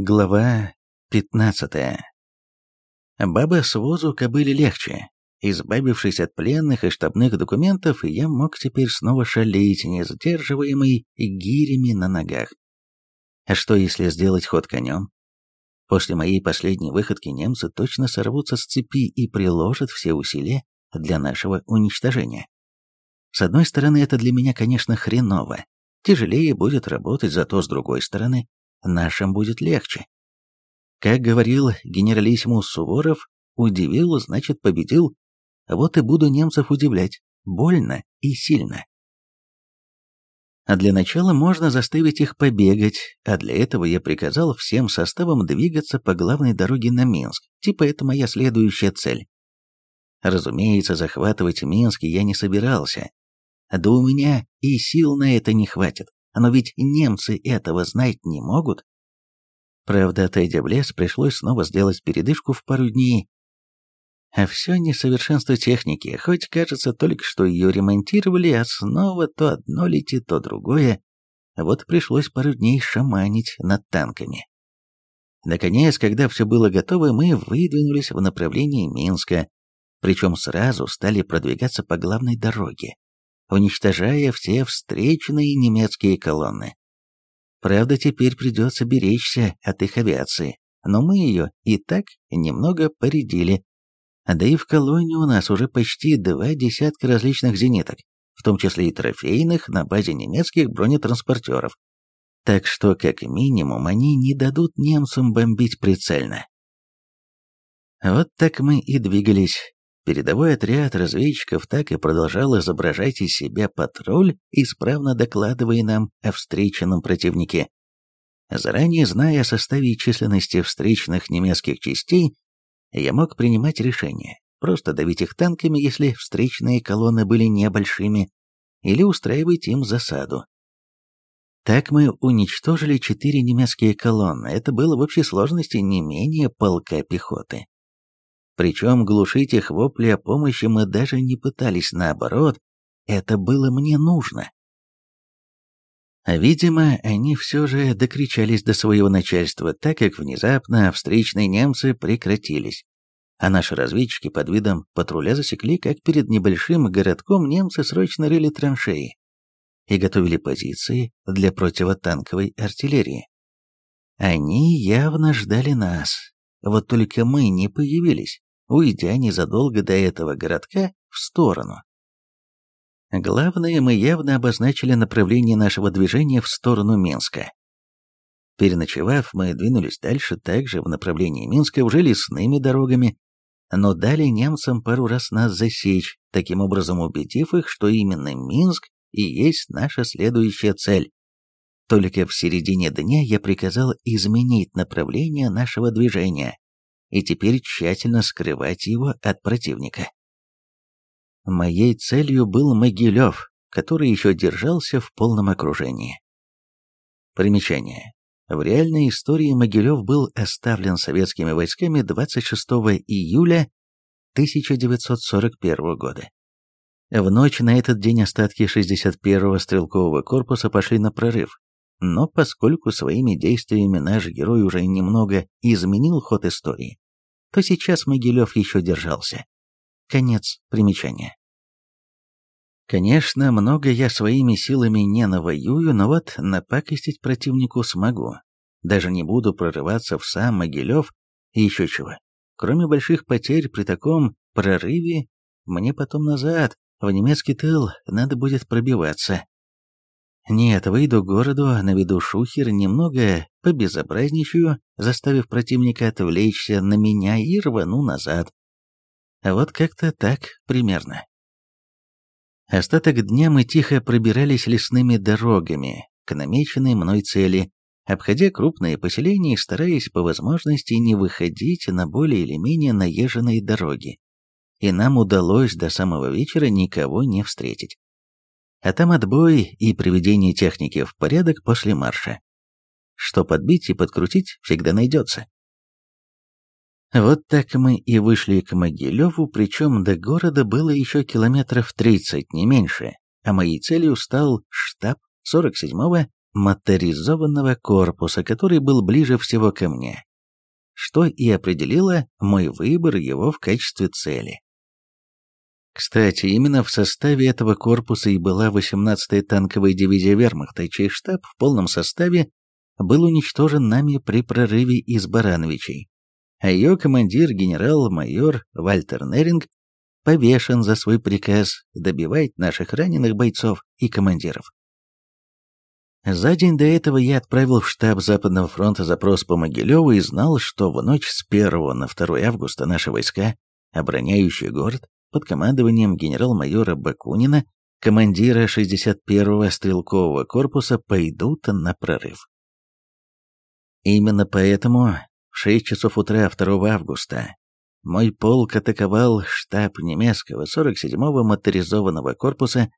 Глава 15. Баба с возу кобыли легче. Избавившись от пленных и штабных документов, я мог теперь снова шалить, не сдерживаемый гирями на ногах. А что, если сделать ход конем? После моей последней выходки немцы точно сорвутся с цепи и приложат все усилия для нашего уничтожения. С одной стороны, это для меня, конечно, хреново. Тяжелее будет работать, зато с другой стороны, нашим будет легче. Как говорил генералиссимус Суворов, удивил, значит победил. Вот и буду немцев удивлять, больно и сильно. А для начала можно заставить их побегать, а для этого я приказал всем составам двигаться по главной дороге на Минск, типа это моя следующая цель. Разумеется, захватывать Минск я не собирался. Да у меня и сил на это не хватит. Но ведь немцы этого знать не могут. Правда, отойдя в лес, пришлось снова сделать передышку в пару дней. А все несовершенство техники, хоть кажется только что ее ремонтировали, а снова то одно летит, то другое. Вот пришлось пару дней шаманить над танками. Наконец, когда все было готово, мы выдвинулись в направлении Минска, причем сразу стали продвигаться по главной дороге уничтожая все встречные немецкие колонны. Правда, теперь придется беречься от их авиации, но мы ее и так немного поредили. Да и в колонне у нас уже почти два десятка различных зениток, в том числе и трофейных на базе немецких бронетранспортеров. Так что, как минимум, они не дадут немцам бомбить прицельно. Вот так мы и двигались Передовой отряд разведчиков так и продолжал изображать из себя патруль, исправно докладывая нам о встреченном противнике. Заранее зная о составе и численности встречных немецких частей, я мог принимать решение просто давить их танками, если встречные колонны были небольшими, или устраивать им засаду. Так мы уничтожили четыре немецкие колонны, это было в общей сложности не менее полка пехоты. Причем глушить их вопли о помощи мы даже не пытались, наоборот, это было мне нужно. Видимо, они все же докричались до своего начальства, так как внезапно встречные немцы прекратились. А наши разведчики под видом патруля засекли, как перед небольшим городком немцы срочно рыли траншеи и готовили позиции для противотанковой артиллерии. Они явно ждали нас, вот только мы не появились уйдя незадолго до этого городка в сторону. Главное, мы явно обозначили направление нашего движения в сторону Минска. Переночевав, мы двинулись дальше также в направлении Минска уже лесными дорогами, но дали немцам пару раз нас засечь, таким образом убедив их, что именно Минск и есть наша следующая цель. Только в середине дня я приказал изменить направление нашего движения и теперь тщательно скрывать его от противника. Моей целью был Могилев, который еще держался в полном окружении. Примечание. В реальной истории Могилев был оставлен советскими войсками 26 июля 1941 года. В ночь на этот день остатки 61-го стрелкового корпуса пошли на прорыв, но поскольку своими действиями наш герой уже немного изменил ход истории, то сейчас Могилев еще держался. Конец примечания. Конечно, много я своими силами не навоюю, но вот напакостить противнику смогу. Даже не буду прорываться в сам Могилев и еще чего. Кроме больших потерь при таком прорыве, мне потом назад, в немецкий тыл, надо будет пробиваться. Нет, выйду к городу, наведу шухер, немного побезобразничаю, заставив противника отвлечься на меня и рвану назад. Вот как-то так примерно. Остаток дня мы тихо пробирались лесными дорогами к намеченной мной цели, обходя крупные поселения и стараясь по возможности не выходить на более или менее наезженные дороги. И нам удалось до самого вечера никого не встретить а там отбой и приведение техники в порядок после марша. Что подбить и подкрутить всегда найдется. Вот так мы и вышли к Могилеву, причем до города было еще километров 30, не меньше, а моей целью стал штаб 47-го моторизованного корпуса, который был ближе всего ко мне, что и определило мой выбор его в качестве цели. Кстати, именно в составе этого корпуса и была 18-я танковая дивизия вермахта, чей штаб в полном составе был уничтожен нами при прорыве из Барановичей, а ее командир генерал-майор Вальтер Неринг повешен за свой приказ добивать наших раненых бойцов и командиров. За день до этого я отправил в штаб Западного фронта запрос по Могилеву и знал, что в ночь с 1 на 2 августа наши войска, обороняющие город, под командованием генерал-майора Бакунина, командира 61-го стрелкового корпуса, пойдут на прорыв. Именно поэтому в 6 часов утра 2 августа мой полк атаковал штаб немецкого 47-го моторизованного корпуса,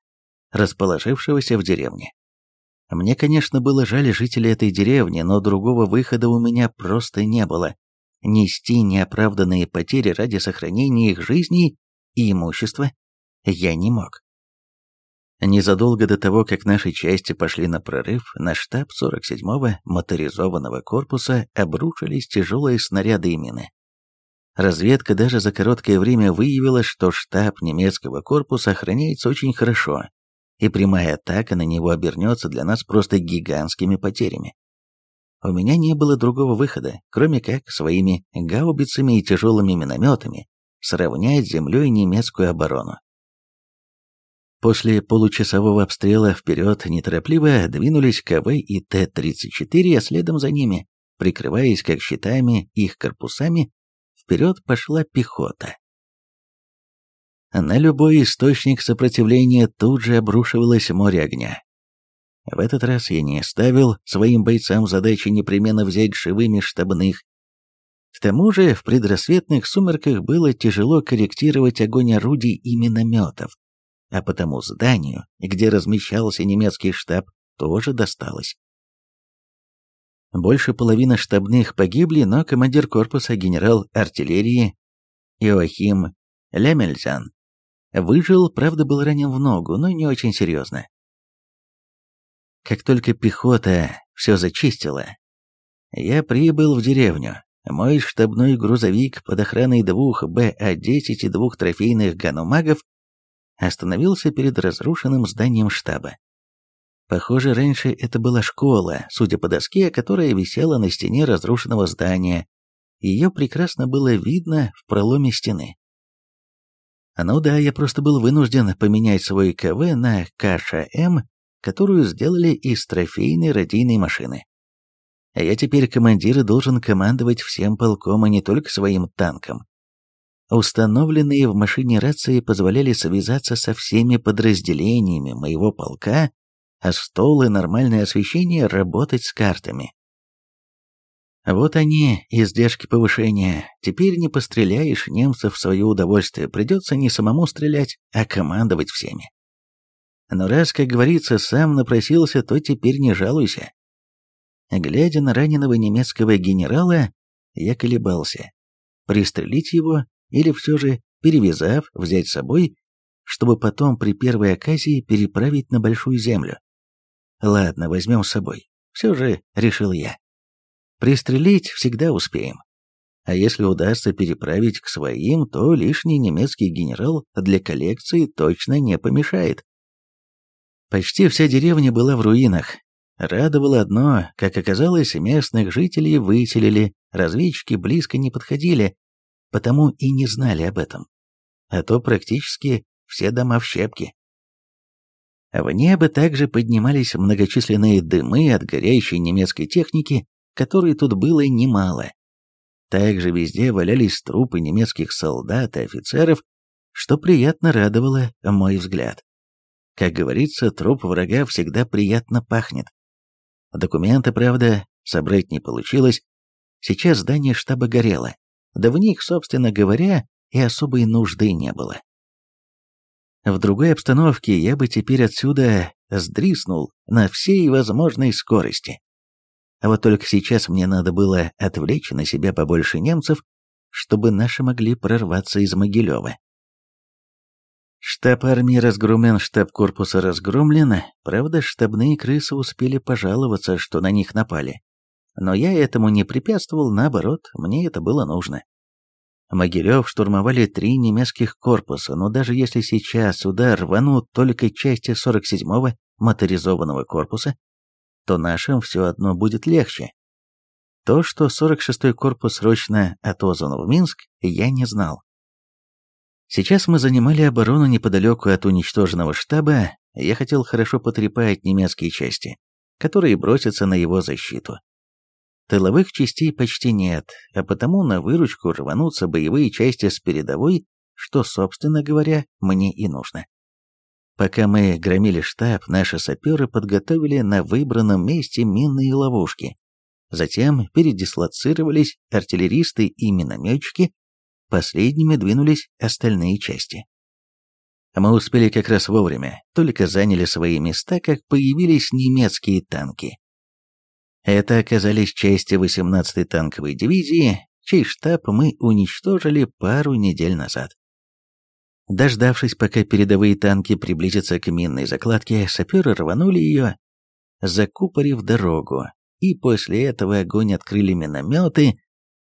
расположившегося в деревне. Мне, конечно, было жаль жителей этой деревни, но другого выхода у меня просто не было. Нести неоправданные потери ради сохранения их жизней и имущества я не мог. Незадолго до того, как наши части пошли на прорыв, на штаб 47-го моторизованного корпуса обрушились тяжелые снаряды и мины. Разведка даже за короткое время выявила, что штаб немецкого корпуса охраняется очень хорошо, и прямая атака на него обернется для нас просто гигантскими потерями. У меня не было другого выхода, кроме как своими гаубицами и тяжелыми минометами сравнять с землей немецкую оборону. После получасового обстрела вперед неторопливо двинулись КВ и Т-34, а следом за ними, прикрываясь как щитами их корпусами, вперед пошла пехота. На любой источник сопротивления тут же обрушивалось море огня. В этот раз я не ставил своим бойцам задачи непременно взять живыми штабных, к тому же в предрассветных сумерках было тяжело корректировать огонь орудий и минометов, а потому зданию, где размещался немецкий штаб, тоже досталось. Больше половины штабных погибли, но командир корпуса генерал артиллерии Иоахим Лемельзян выжил, правда был ранен в ногу, но не очень серьезно. Как только пехота все зачистила, я прибыл в деревню, мой штабной грузовик под охраной двух БА-10 и двух трофейных ганумагов остановился перед разрушенным зданием штаба. Похоже, раньше это была школа, судя по доске, которая висела на стене разрушенного здания. Ее прекрасно было видно в проломе стены. Ну да, я просто был вынужден поменять свой КВ на КШМ, которую сделали из трофейной радийной машины. А я теперь командир и должен командовать всем полком, а не только своим танком. Установленные в машине рации позволяли связаться со всеми подразделениями моего полка, а стол и нормальное освещение работать с картами. Вот они, издержки повышения. Теперь не постреляешь немцев в свое удовольствие, придется не самому стрелять, а командовать всеми. Но раз, как говорится, сам напросился, то теперь не жалуйся. Глядя на раненого немецкого генерала, я колебался, пристрелить его или все же, перевязав, взять с собой, чтобы потом при первой оказии переправить на Большую Землю. Ладно, возьмем с собой. Все же, решил я. Пристрелить всегда успеем. А если удастся переправить к своим, то лишний немецкий генерал для коллекции точно не помешает. Почти вся деревня была в руинах, Радовало одно, как оказалось, местных жителей выселили, разведчики близко не подходили, потому и не знали об этом. А то практически все дома в щепке. В небо также поднимались многочисленные дымы от горящей немецкой техники, которой тут было немало. Также везде валялись трупы немецких солдат и офицеров, что приятно радовало мой взгляд. Как говорится, труп врага всегда приятно пахнет. Документы, правда, собрать не получилось. Сейчас здание штаба горело. Да в них, собственно говоря, и особой нужды не было. В другой обстановке я бы теперь отсюда сдриснул на всей возможной скорости. А вот только сейчас мне надо было отвлечь на себя побольше немцев, чтобы наши могли прорваться из Могилева. Штаб армии разгромлен, штаб корпуса разгромлен, правда, штабные крысы успели пожаловаться, что на них напали. Но я этому не препятствовал, наоборот, мне это было нужно. Могилев штурмовали три немецких корпуса, но даже если сейчас сюда рванут только части 47-го моторизованного корпуса, то нашим все одно будет легче. То, что 46-й корпус срочно отозван в Минск, я не знал. Сейчас мы занимали оборону неподалеку от уничтоженного штаба, я хотел хорошо потрепать немецкие части, которые бросятся на его защиту. Тыловых частей почти нет, а потому на выручку рванутся боевые части с передовой, что, собственно говоря, мне и нужно. Пока мы громили штаб, наши саперы подготовили на выбранном месте минные ловушки. Затем передислоцировались артиллеристы и минометчики, последними двинулись остальные части. Мы успели как раз вовремя, только заняли свои места, как появились немецкие танки. Это оказались части 18-й танковой дивизии, чей штаб мы уничтожили пару недель назад. Дождавшись, пока передовые танки приблизятся к минной закладке, саперы рванули ее, закупорив дорогу, и после этого огонь открыли минометы,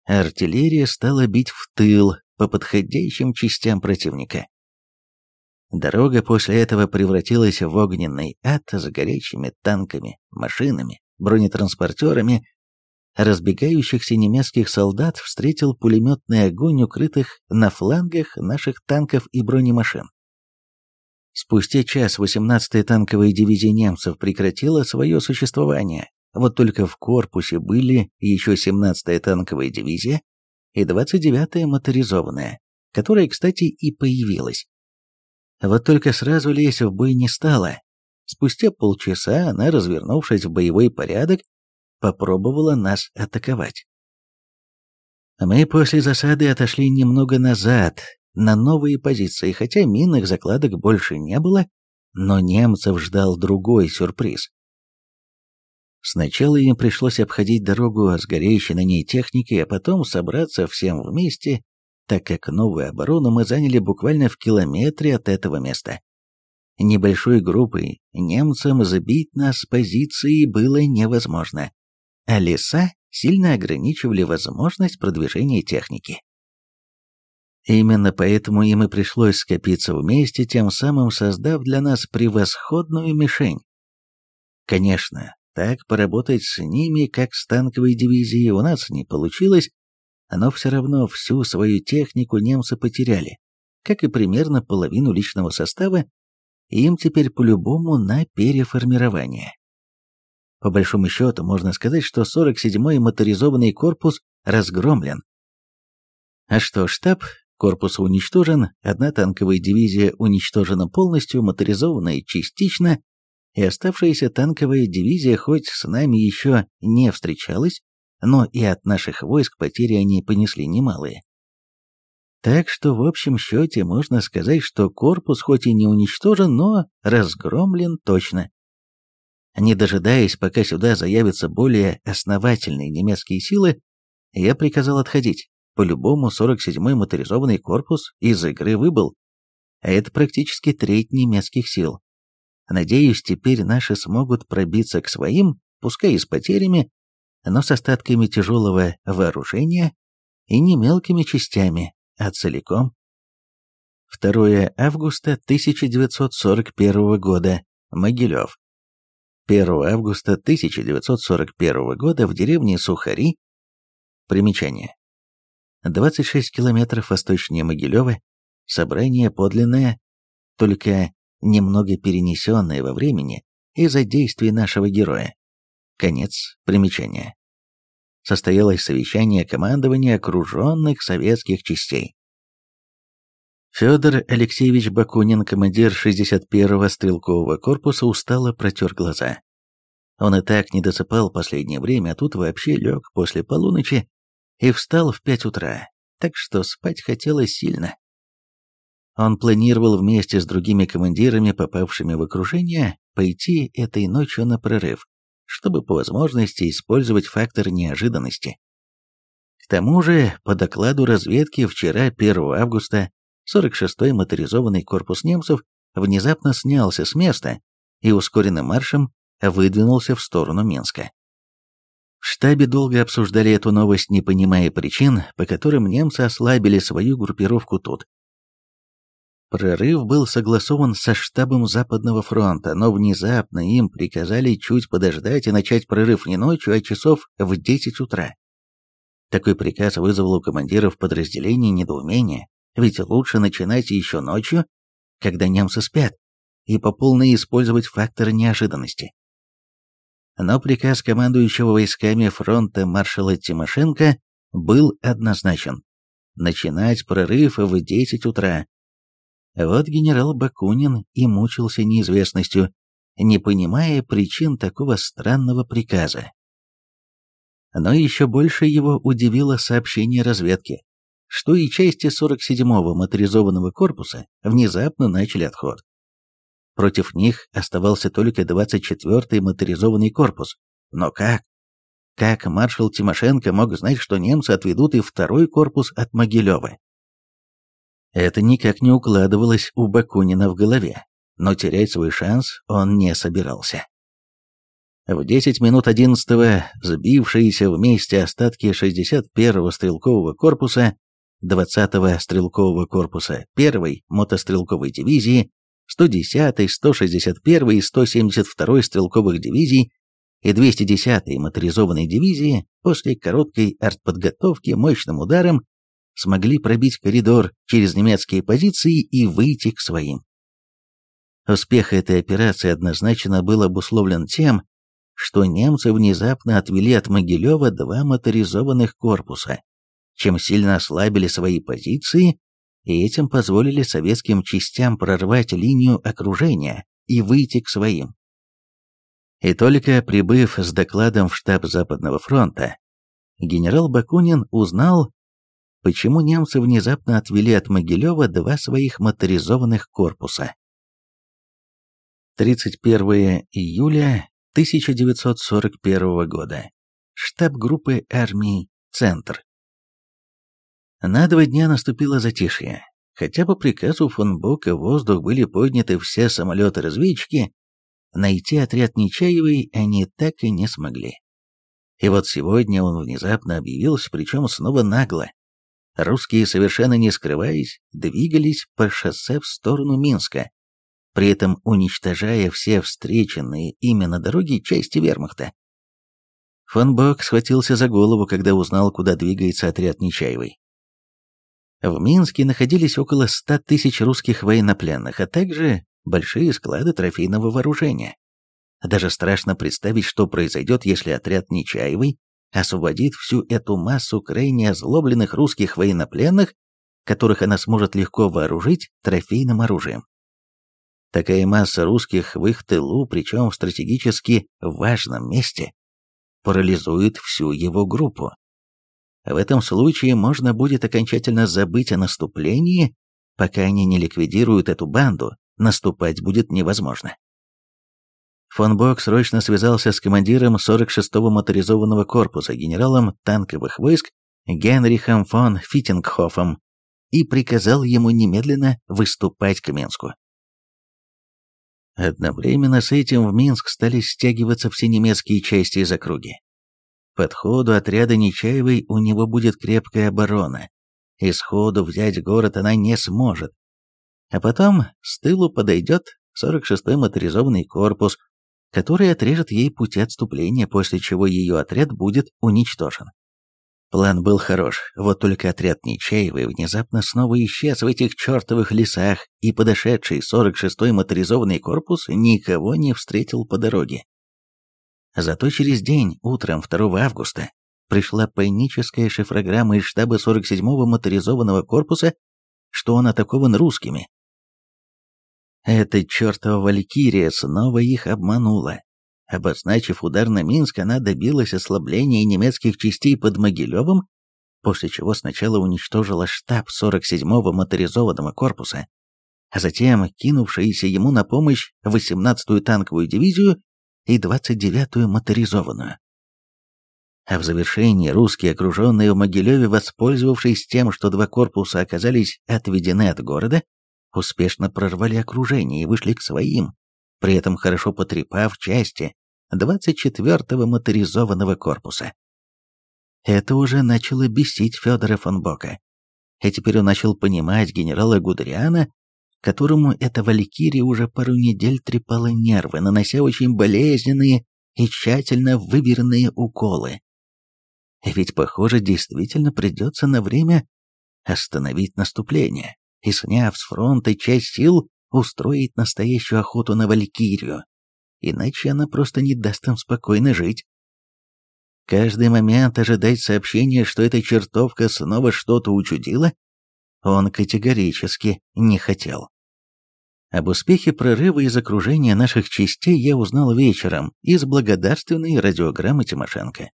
артиллерия стала бить в тыл по подходящим частям противника. Дорога после этого превратилась в огненный ад с горячими танками, машинами, бронетранспортерами, разбегающихся немецких солдат встретил пулеметный огонь укрытых на флангах наших танков и бронемашин. Спустя час 18-я танковая дивизия немцев прекратила свое существование, вот только в корпусе были еще 17-я танковая дивизия и 29-я моторизованная, которая, кстати, и появилась. Вот только сразу лезть в бой не стала, Спустя полчаса она, развернувшись в боевой порядок, попробовала нас атаковать. Мы после засады отошли немного назад, на новые позиции, хотя минных закладок больше не было, но немцев ждал другой сюрприз. Сначала им пришлось обходить дорогу с горящей на ней техникой, а потом собраться всем вместе, так как новую оборону мы заняли буквально в километре от этого места. Небольшой группой немцам забить нас с позиции было невозможно, а леса сильно ограничивали возможность продвижения техники. Именно поэтому им и пришлось скопиться вместе, тем самым создав для нас превосходную мишень. Конечно, так поработать с ними, как с танковой дивизией, у нас не получилось, но все равно всю свою технику немцы потеряли, как и примерно половину личного состава им теперь по-любому на переформирование. По большому счету, можно сказать, что 47-й моторизованный корпус разгромлен. А что, штаб корпуса уничтожен, одна танковая дивизия уничтожена полностью, моторизованная частично, и оставшаяся танковая дивизия хоть с нами еще не встречалась, но и от наших войск потери они понесли немалые. Так что в общем счете можно сказать, что корпус хоть и не уничтожен, но разгромлен точно. Не дожидаясь, пока сюда заявятся более основательные немецкие силы, я приказал отходить. По-любому 47-й моторизованный корпус из игры выбыл, а это практически треть немецких сил. Надеюсь, теперь наши смогут пробиться к своим, пускай и с потерями, но с остатками тяжелого вооружения и не мелкими частями, а целиком. 2 августа 1941 года. Могилев. 1 августа 1941 года в деревне Сухари. Примечание. 26 километров восточнее Могилева. Собрание подлинное, только немного перенесенное во времени из-за действий нашего героя. Конец примечания состоялось совещание командования окруженных советских частей. Федор Алексеевич Бакунин, командир 61-го стрелкового корпуса, устало протер глаза. Он и так не досыпал последнее время, а тут вообще лег после полуночи и встал в пять утра, так что спать хотелось сильно. Он планировал вместе с другими командирами, попавшими в окружение, пойти этой ночью на прорыв чтобы по возможности использовать фактор неожиданности. К тому же, по докладу разведки, вчера, 1 августа, 46-й моторизованный корпус немцев внезапно снялся с места и ускоренным маршем выдвинулся в сторону Минска. В штабе долго обсуждали эту новость, не понимая причин, по которым немцы ослабили свою группировку тут. Прорыв был согласован со штабом Западного фронта, но внезапно им приказали чуть подождать и начать прорыв не ночью, а часов в 10 утра. Такой приказ вызвал у командиров подразделений недоумение, ведь лучше начинать еще ночью, когда немцы спят, и по полной использовать фактор неожиданности. Но приказ командующего войсками фронта маршала Тимошенко был однозначен. Начинать прорыв в 10 утра. Вот генерал Бакунин и мучился неизвестностью, не понимая причин такого странного приказа. Но еще больше его удивило сообщение разведки, что и части 47-го моторизованного корпуса внезапно начали отход. Против них оставался только 24-й моторизованный корпус. Но как? Как маршал Тимошенко мог знать, что немцы отведут и второй корпус от Могилева? Это никак не укладывалось у Бакунина в голове, но терять свой шанс он не собирался. В 10 минут 11-го сбившиеся вместе остатки 61-го стрелкового корпуса, 20-го стрелкового корпуса 1-й мотострелковой дивизии 110-й, 161-й и 172-й стрелковых дивизий и 210-й моторизованной дивизии после короткой артподготовки мощным ударом смогли пробить коридор через немецкие позиции и выйти к своим. Успех этой операции однозначно был обусловлен тем, что немцы внезапно отвели от Могилева два моторизованных корпуса, чем сильно ослабили свои позиции и этим позволили советским частям прорвать линию окружения и выйти к своим. И только прибыв с докладом в штаб Западного фронта, генерал Бакунин узнал, почему немцы внезапно отвели от Могилева два своих моторизованных корпуса. 31 июля 1941 года. Штаб группы армий «Центр». На два дня наступило затишье. Хотя по приказу фон Бока в воздух были подняты все самолеты-разведчики, найти отряд Нечаевой они так и не смогли. И вот сегодня он внезапно объявился, причем снова нагло. Русские, совершенно не скрываясь, двигались по шоссе в сторону Минска, при этом уничтожая все встреченные именно дороги части вермахта. Фон Бок схватился за голову, когда узнал, куда двигается отряд Нечаевой. В Минске находились около 100 тысяч русских военнопленных, а также большие склады трофейного вооружения. Даже страшно представить, что произойдет, если отряд Нечаевой освободит всю эту массу крайне озлобленных русских военнопленных, которых она сможет легко вооружить трофейным оружием. Такая масса русских в их тылу, причем в стратегически важном месте, парализует всю его группу. В этом случае можно будет окончательно забыть о наступлении, пока они не ликвидируют эту банду, наступать будет невозможно. Фон Бок срочно связался с командиром 46-го моторизованного корпуса, генералом танковых войск Генрихом фон Фиттингхофом и приказал ему немедленно выступать к Минску. Одновременно с этим в Минск стали стягиваться все немецкие части из округи. Подходу отряда Нечаевой у него будет крепкая оборона, и сходу взять город она не сможет. А потом с тылу подойдет 46-й моторизованный корпус, который отрежет ей пути отступления, после чего ее отряд будет уничтожен. План был хорош, вот только отряд Нечаевой внезапно снова исчез в этих чертовых лесах, и подошедший 46-й моторизованный корпус никого не встретил по дороге. Зато через день, утром 2 августа, пришла паническая шифрограмма из штаба 47-го моторизованного корпуса, что он атакован русскими. Эта чертова Валькирия снова их обманула. Обозначив удар на Минск, она добилась ослабления немецких частей под Могилевым, после чего сначала уничтожила штаб 47-го моторизованного корпуса, а затем кинувшиеся ему на помощь 18-ю танковую дивизию и 29-ю моторизованную. А в завершении русские, окруженные в Могилеве, воспользовавшись тем, что два корпуса оказались отведены от города, успешно прорвали окружение и вышли к своим, при этом хорошо потрепав части 24-го моторизованного корпуса. Это уже начало бесить Федора фон Бока. И теперь он начал понимать генерала Гудериана, которому эта валькирия уже пару недель трепала нервы, нанося очень болезненные и тщательно выверенные уколы. Ведь, похоже, действительно придется на время остановить наступление и, сняв с фронта часть сил, устроить настоящую охоту на Валькирию. Иначе она просто не даст им спокойно жить. Каждый момент ожидать сообщения, что эта чертовка снова что-то учудила, он категорически не хотел. Об успехе прорыва из окружения наших частей я узнал вечером из благодарственной радиограммы Тимошенко.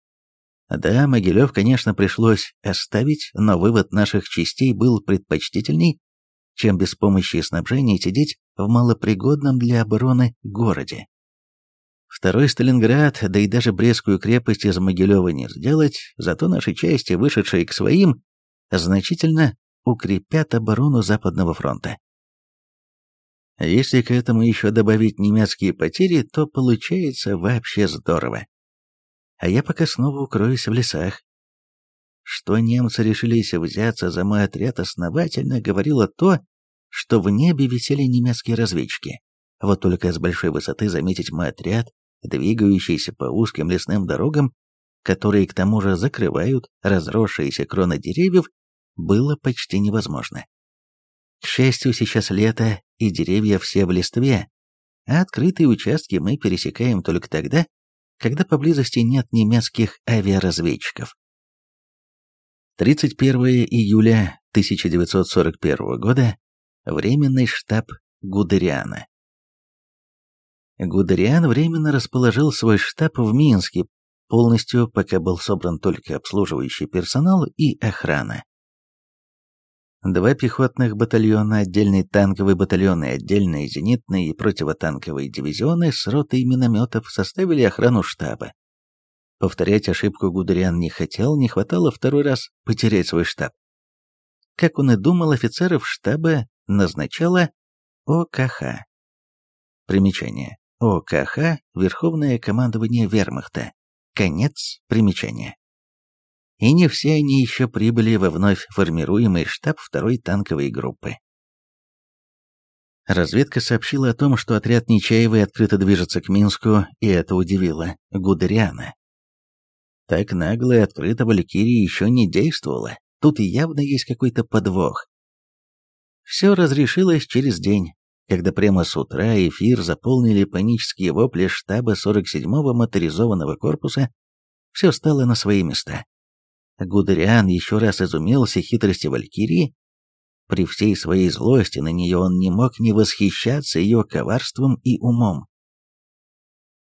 Да, Могилев, конечно, пришлось оставить, но вывод наших частей был предпочтительней, чем без помощи снабжения сидеть в малопригодном для обороны городе. Второй Сталинград, да и даже Брестскую крепость из Могилева не сделать, зато наши части, вышедшие к своим, значительно укрепят оборону Западного фронта. Если к этому еще добавить немецкие потери, то получается вообще здорово. А я пока снова укроюсь в лесах. Что немцы решились взяться за мой отряд основательно, говорило то, что в небе висели немецкие разведчики. Вот только с большой высоты заметить мой отряд, двигающийся по узким лесным дорогам, которые к тому же закрывают разросшиеся кроны деревьев, было почти невозможно. К счастью, сейчас лето, и деревья все в листве, а открытые участки мы пересекаем только тогда, когда поблизости нет немецких авиаразведчиков. 31 июля 1941 года. Временный штаб Гудериана. Гудериан временно расположил свой штаб в Минске, полностью пока был собран только обслуживающий персонал и охрана. Два пехотных батальона, отдельный танковый батальон и отдельные зенитные и противотанковые дивизионы с ротой минометов составили охрану штаба. Повторять ошибку Гудериан не хотел, не хватало второй раз потерять свой штаб. Как он и думал, офицеров штаба назначала ОКХ. Примечание. ОКХ – Верховное командование Вермахта. Конец примечания и не все они еще прибыли во вновь формируемый штаб второй танковой группы. Разведка сообщила о том, что отряд Нечаевой открыто движется к Минску, и это удивило Гудериана. Так нагло и открыто Валькирия еще не действовала, тут явно есть какой-то подвох. Все разрешилось через день, когда прямо с утра эфир заполнили панические вопли штаба 47-го моторизованного корпуса, все стало на свои места. Гудериан еще раз изумился хитрости Валькирии. При всей своей злости на нее он не мог не восхищаться ее коварством и умом.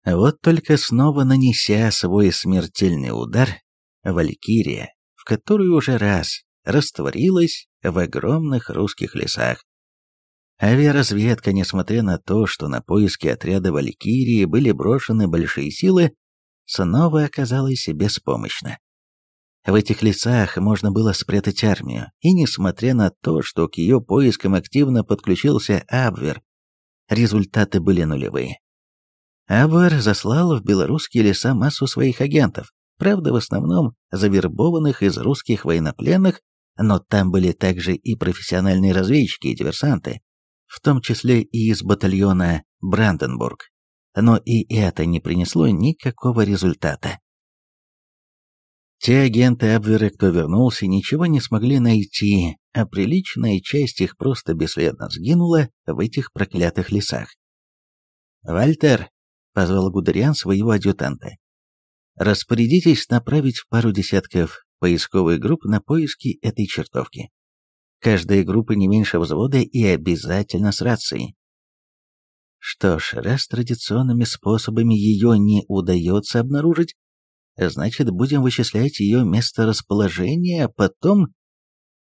Вот только снова нанеся свой смертельный удар, Валькирия, в которую уже раз растворилась в огромных русских лесах. Авиаразведка, несмотря на то, что на поиски отряда Валькирии были брошены большие силы, снова оказалась беспомощна. В этих лесах можно было спрятать армию, и несмотря на то, что к ее поискам активно подключился Абвер, результаты были нулевые. Абвер заслал в белорусские леса массу своих агентов, правда, в основном завербованных из русских военнопленных, но там были также и профессиональные разведчики и диверсанты, в том числе и из батальона Бранденбург. Но и это не принесло никакого результата. Те агенты Абвера, кто вернулся, ничего не смогли найти, а приличная часть их просто бесследно сгинула в этих проклятых лесах. «Вальтер», — позвал Гудериан своего адъютанта, — «распорядитесь направить пару десятков поисковых групп на поиски этой чертовки. Каждая группа не меньше взвода и обязательно с рацией. Что ж, раз традиционными способами ее не удается обнаружить, Значит, будем вычислять ее месторасположение, а потом...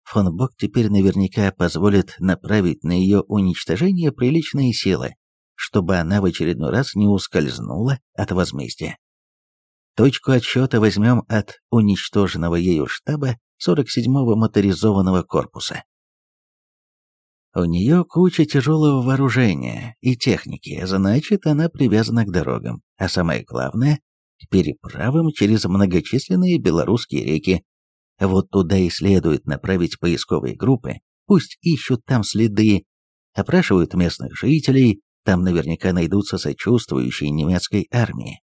Фон Бок теперь наверняка позволит направить на ее уничтожение приличные силы, чтобы она в очередной раз не ускользнула от возмездия. Точку отсчета возьмем от уничтоженного ею штаба 47-го моторизованного корпуса. У нее куча тяжелого вооружения и техники, значит, она привязана к дорогам, а самое главное, к переправам через многочисленные белорусские реки. Вот туда и следует направить поисковые группы, пусть ищут там следы, опрашивают местных жителей, там наверняка найдутся сочувствующие немецкой армии.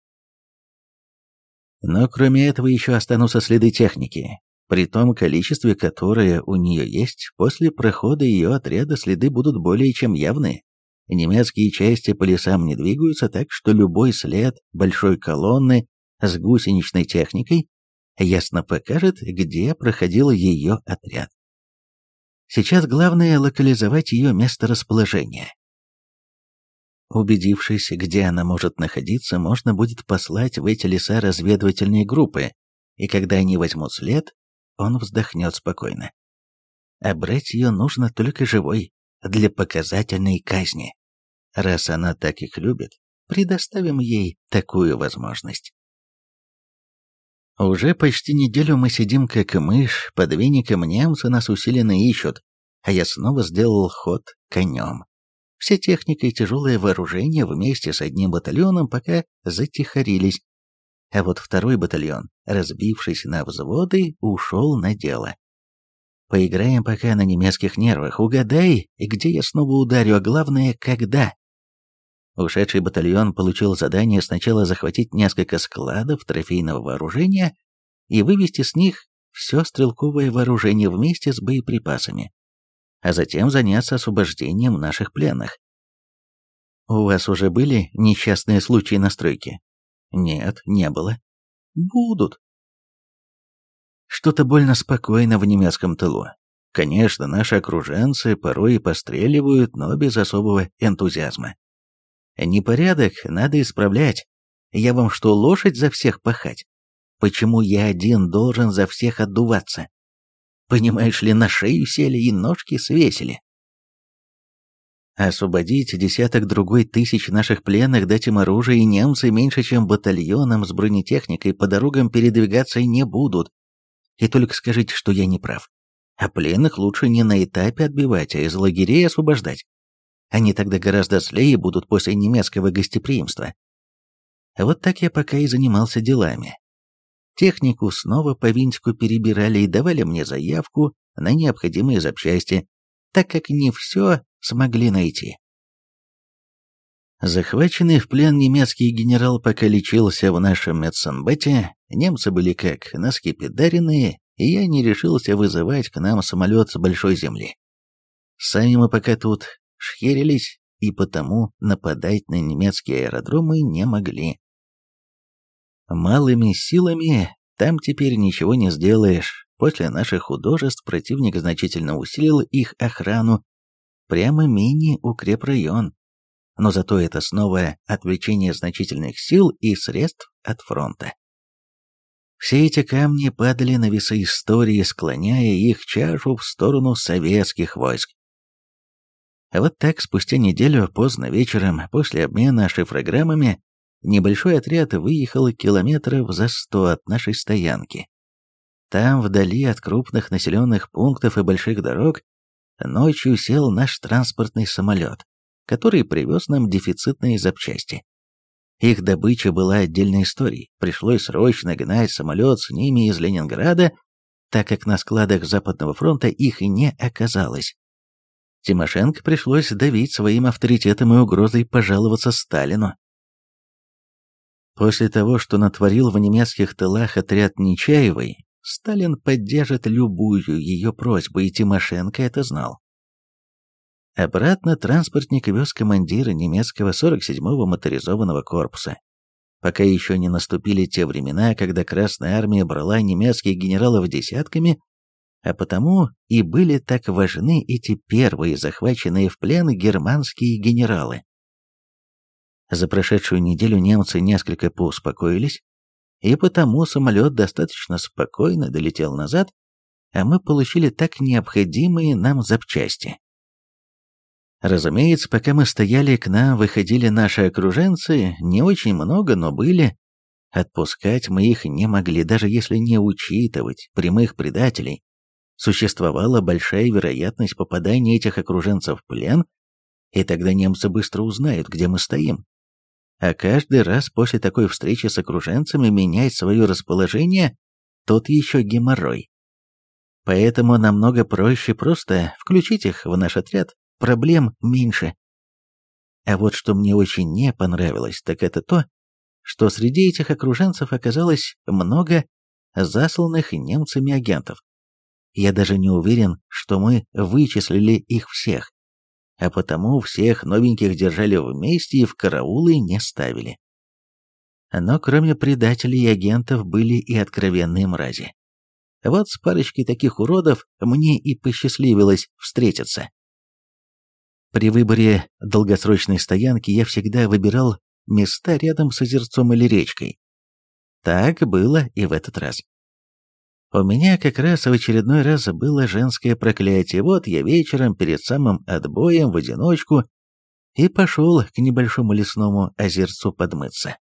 Но кроме этого еще останутся следы техники. При том количестве, которое у нее есть, после прохода ее отряда следы будут более чем явные. Немецкие части по лесам не двигаются, так что любой след большой колонны с гусеничной техникой ясно покажет, где проходил ее отряд. Сейчас главное локализовать ее месторасположение. Убедившись, где она может находиться, можно будет послать в эти леса разведывательные группы, и когда они возьмут след, он вздохнет спокойно. А брать ее нужно только живой, для показательной казни. Раз она так их любит, предоставим ей такую возможность. Уже почти неделю мы сидим как мышь, под веником немцы нас усиленно ищут, а я снова сделал ход конем. Вся техника и тяжелое вооружение вместе с одним батальоном пока затихарились, а вот второй батальон, разбившись на взводы, ушел на дело. Поиграем пока на немецких нервах, угадай, где я снова ударю, а главное, когда. Ушедший батальон получил задание сначала захватить несколько складов трофейного вооружения и вывести с них все стрелковое вооружение вместе с боеприпасами а затем заняться освобождением наших пленных. У вас уже были несчастные случаи на стройке? Нет, не было. Будут. Что-то больно спокойно в немецком тылу. Конечно, наши окруженцы порой и постреливают, но без особого энтузиазма. Непорядок надо исправлять. Я вам что, лошадь за всех пахать? Почему я один должен за всех отдуваться? Понимаешь ли, на шею сели и ножки свесили. Освободить десяток другой тысяч наших пленных, дать им оружие, и немцы меньше, чем батальоном с бронетехникой по дорогам передвигаться не будут. И только скажите, что я не прав. А пленных лучше не на этапе отбивать, а из лагерей освобождать. Они тогда гораздо злее будут после немецкого гостеприимства. Вот так я пока и занимался делами. Технику снова по винтику перебирали и давали мне заявку на необходимые запчасти, так как не все смогли найти. Захваченный в плен немецкий генерал пока лечился в нашем медсанбете, немцы были как наскепидаренные, и я не решился вызывать к нам самолет с большой земли. Сами мы пока тут шхерились, и потому нападать на немецкие аэродромы не могли. Малыми силами там теперь ничего не сделаешь. После наших художеств противник значительно усилил их охрану. Прямо мини-укрепрайон. Но зато это снова отвлечение значительных сил и средств от фронта. Все эти камни падали на весы истории, склоняя их чашу в сторону советских войск. А вот так, спустя неделю, поздно вечером, после обмена шифрограммами, небольшой отряд выехал километров за сто от нашей стоянки. Там, вдали от крупных населенных пунктов и больших дорог, ночью сел наш транспортный самолет, который привез нам дефицитные запчасти. Их добыча была отдельной историей, пришлось срочно гнать самолет с ними из Ленинграда, так как на складах Западного фронта их не оказалось. Тимошенко пришлось давить своим авторитетом и угрозой пожаловаться Сталину. После того, что натворил в немецких тылах отряд Нечаевой, Сталин поддержит любую ее просьбу, и Тимошенко это знал. Обратно транспортник вез командира немецкого 47-го моторизованного корпуса. Пока еще не наступили те времена, когда Красная Армия брала немецких генералов десятками, а потому и были так важны эти первые захваченные в плен германские генералы. За прошедшую неделю немцы несколько поуспокоились, и потому самолет достаточно спокойно долетел назад, а мы получили так необходимые нам запчасти. Разумеется, пока мы стояли, к нам выходили наши окруженцы, не очень много, но были. Отпускать мы их не могли, даже если не учитывать прямых предателей. Существовала большая вероятность попадания этих окруженцев в плен, и тогда немцы быстро узнают, где мы стоим. А каждый раз после такой встречи с окруженцами менять свое расположение – тот еще геморрой. Поэтому намного проще просто включить их в наш отряд, проблем меньше. А вот что мне очень не понравилось, так это то, что среди этих окруженцев оказалось много засланных немцами агентов. Я даже не уверен, что мы вычислили их всех, а потому всех новеньких держали вместе и в караулы не ставили. Но кроме предателей и агентов были и откровенные мрази. Вот с парочкой таких уродов мне и посчастливилось встретиться. При выборе долгосрочной стоянки я всегда выбирал места рядом с озерцом или речкой. Так было и в этот раз. У меня как раз в очередной раз было женское проклятие. Вот я вечером перед самым отбоем в одиночку и пошел к небольшому лесному озерцу подмыться.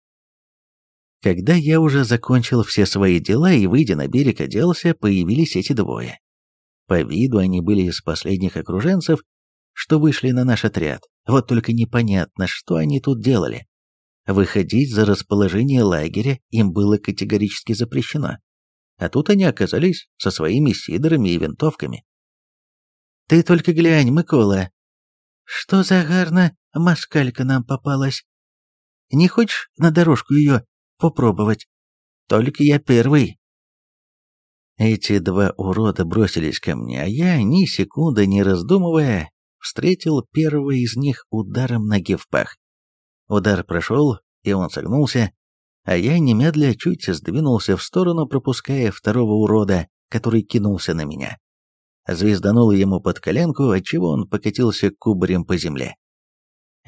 Когда я уже закончил все свои дела и, выйдя на берег, оделся, появились эти двое. По виду они были из последних окруженцев, что вышли на наш отряд. Вот только непонятно, что они тут делали. Выходить за расположение лагеря им было категорически запрещено. А тут они оказались со своими сидорами и винтовками. «Ты только глянь, Микола! Что за гарна москалька нам попалась? Не хочешь на дорожку ее попробовать? Только я первый!» Эти два урода бросились ко мне, а я, ни секунды не раздумывая, встретил первого из них ударом ноги в пах. Удар прошел, и он согнулся, а я немедля чуть сдвинулся в сторону, пропуская второго урода, который кинулся на меня. Звезданул ему под коленку, отчего он покатился кубарем по земле.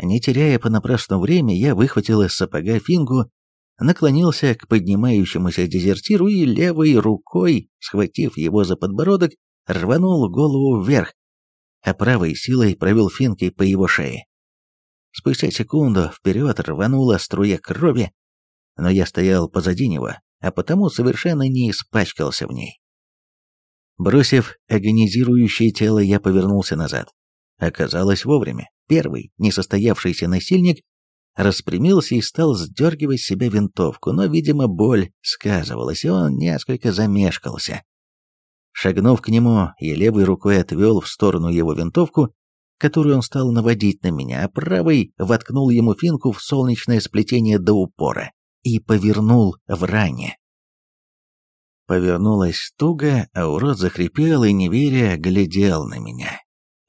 Не теряя понапрасну время, я выхватил из сапога фингу, наклонился к поднимающемуся дезертиру и левой рукой, схватив его за подбородок, рванул голову вверх, а правой силой провел финкой по его шее. Спустя секунду вперед рванула струя крови, но я стоял позади него, а потому совершенно не испачкался в ней. Бросив агонизирующее тело, я повернулся назад. Оказалось вовремя. Первый, несостоявшийся насильник, распрямился и стал сдергивать с себя винтовку, но, видимо, боль сказывалась, и он несколько замешкался. Шагнув к нему, я левой рукой отвел в сторону его винтовку, которую он стал наводить на меня, а правой воткнул ему финку в солнечное сплетение до упора и повернул в ране. Повернулась туго, а урод захрипел и, не веря, глядел на меня.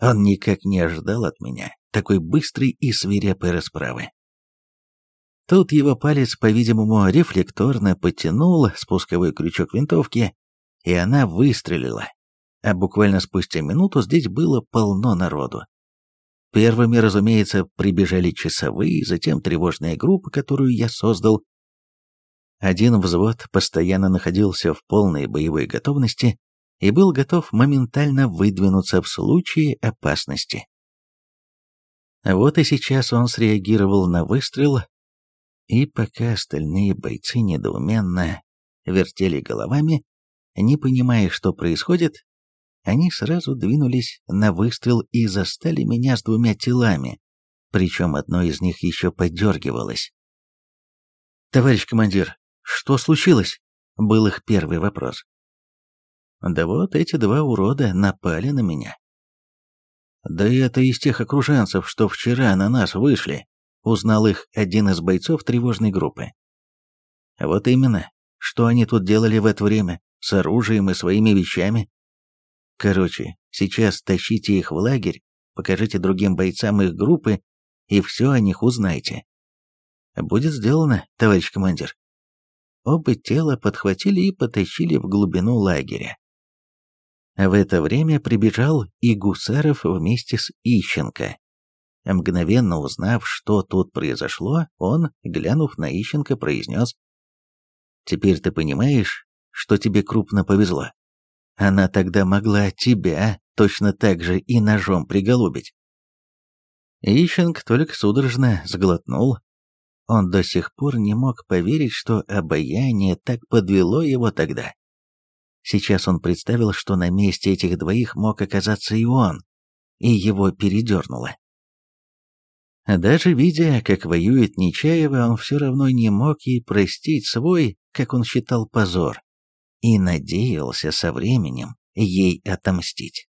Он никак не ожидал от меня такой быстрой и свирепой расправы. Тут его палец, по-видимому, рефлекторно потянул спусковой крючок винтовки, и она выстрелила. А буквально спустя минуту здесь было полно народу. Первыми, разумеется, прибежали часовые, затем тревожная группа, которую я создал. Один взвод постоянно находился в полной боевой готовности и был готов моментально выдвинуться в случае опасности. Вот и сейчас он среагировал на выстрел, и пока остальные бойцы недоуменно вертели головами, не понимая, что происходит, они сразу двинулись на выстрел и застали меня с двумя телами, причем одно из них еще подергивалось. «Товарищ командир, что случилось?» — был их первый вопрос. «Да вот эти два урода напали на меня». «Да это из тех окруженцев, что вчера на нас вышли», — узнал их один из бойцов тревожной группы. «Вот именно, что они тут делали в это время, с оружием и своими вещами?» Короче, сейчас тащите их в лагерь, покажите другим бойцам их группы и все о них узнайте. Будет сделано, товарищ командир. Оба тела подхватили и потащили в глубину лагеря. В это время прибежал и Гусаров вместе с Ищенко. Мгновенно узнав, что тут произошло, он, глянув на Ищенко, произнес «Теперь ты понимаешь, что тебе крупно повезло. Она тогда могла тебя точно так же и ножом приголубить. Ищенг только судорожно сглотнул. Он до сих пор не мог поверить, что обаяние так подвело его тогда. Сейчас он представил, что на месте этих двоих мог оказаться и он, и его передернуло. Даже видя, как воюет Нечаева, он все равно не мог ей простить свой, как он считал, позор, и надеялся со временем ей отомстить.